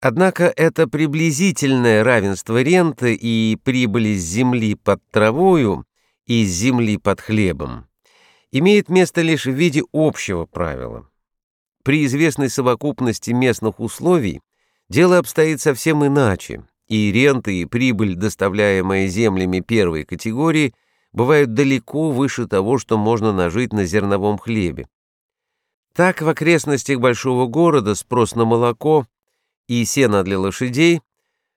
Однако это приблизительное равенство ренты и прибыли с земли под травою и с земли под хлебом имеет место лишь в виде общего правила. При известной совокупности местных условий дело обстоит совсем иначе, и ренты и прибыль, доставляемые землями первой категории, бывают далеко выше того, что можно нажить на зерновом хлебе. Так в окрестностях большого города спрос на молоко и сено для лошадей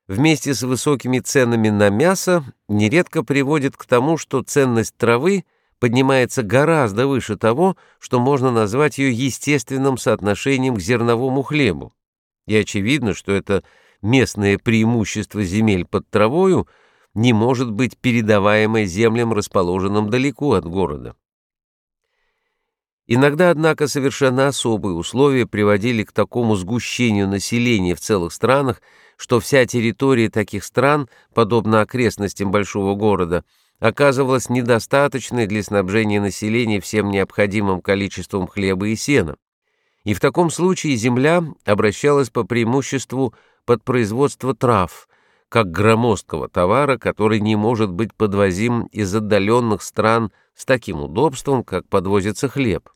вместе с высокими ценами на мясо нередко приводит к тому, что ценность травы поднимается гораздо выше того, что можно назвать ее естественным соотношением к зерновому хлебу. И очевидно, что это местное преимущество земель под травою не может быть передаваемое землям, расположенным далеко от города. Иногда, однако, совершенно особые условия приводили к такому сгущению населения в целых странах, что вся территория таких стран, подобно окрестностям большого города, оказывалась недостаточной для снабжения населения всем необходимым количеством хлеба и сена. И в таком случае земля обращалась по преимуществу под производство трав, как громоздкого товара, который не может быть подвозим из отдаленных стран с таким удобством, как подвозится хлеб.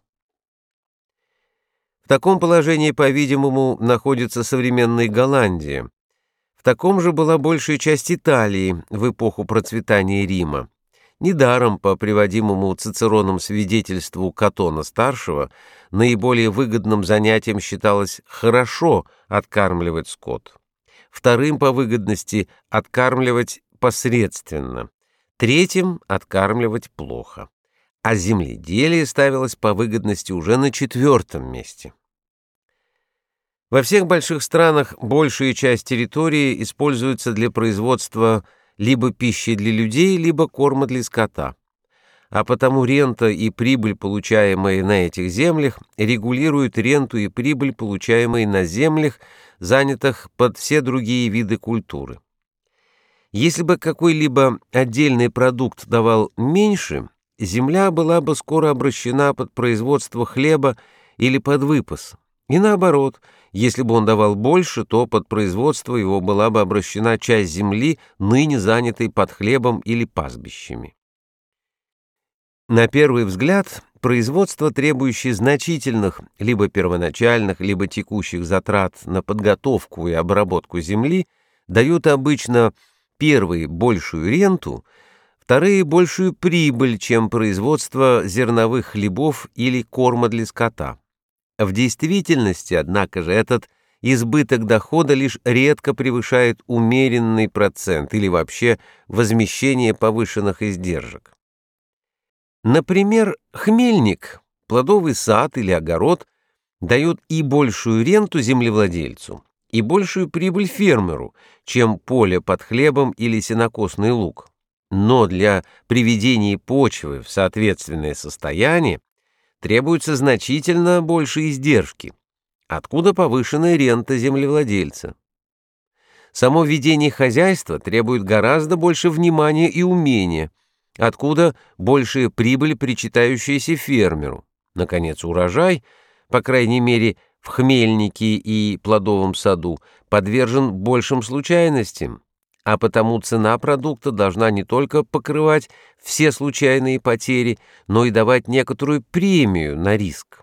В таком положении, по-видимому, находится современная Голландия. В таком же была большая часть Италии в эпоху процветания Рима. Недаром, по приводимому Цицероном свидетельству Катона-старшего, наиболее выгодным занятием считалось хорошо откармливать скот. Вторым по выгодности – откармливать посредственно. Третьим – откармливать плохо а земледелие ставилось по выгодности уже на четвертом месте. Во всех больших странах большая часть территории используется для производства либо пищи для людей, либо корма для скота. А потому рента и прибыль, получаемые на этих землях, регулируют ренту и прибыль, получаемые на землях, занятых под все другие виды культуры. Если бы какой-либо отдельный продукт давал меньше, земля была бы скоро обращена под производство хлеба или под выпас. И наоборот, если бы он давал больше, то под производство его была бы обращена часть земли, ныне занятой под хлебом или пастбищами. На первый взгляд, производство, требующее значительных либо первоначальных, либо текущих затрат на подготовку и обработку земли, дают обычно первый большую ренту – вторые — большую прибыль, чем производство зерновых хлебов или корма для скота. В действительности, однако же, этот избыток дохода лишь редко превышает умеренный процент или вообще возмещение повышенных издержек. Например, хмельник, плодовый сад или огород дают и большую ренту землевладельцу, и большую прибыль фермеру, чем поле под хлебом или сенокосный луг но для приведения почвы в соответственное состояние требуется значительно больше издержки, откуда повышенная рента землевладельца. Само ведение хозяйства требует гораздо больше внимания и умения, откуда большая прибыль, причитающаяся фермеру. Наконец, урожай, по крайней мере, в хмельнике и плодовом саду, подвержен большим случайностям, а потому цена продукта должна не только покрывать все случайные потери, но и давать некоторую премию на риск.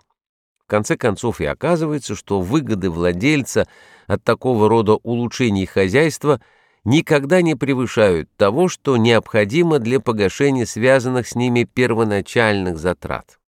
В конце концов и оказывается, что выгоды владельца от такого рода улучшений хозяйства никогда не превышают того, что необходимо для погашения связанных с ними первоначальных затрат.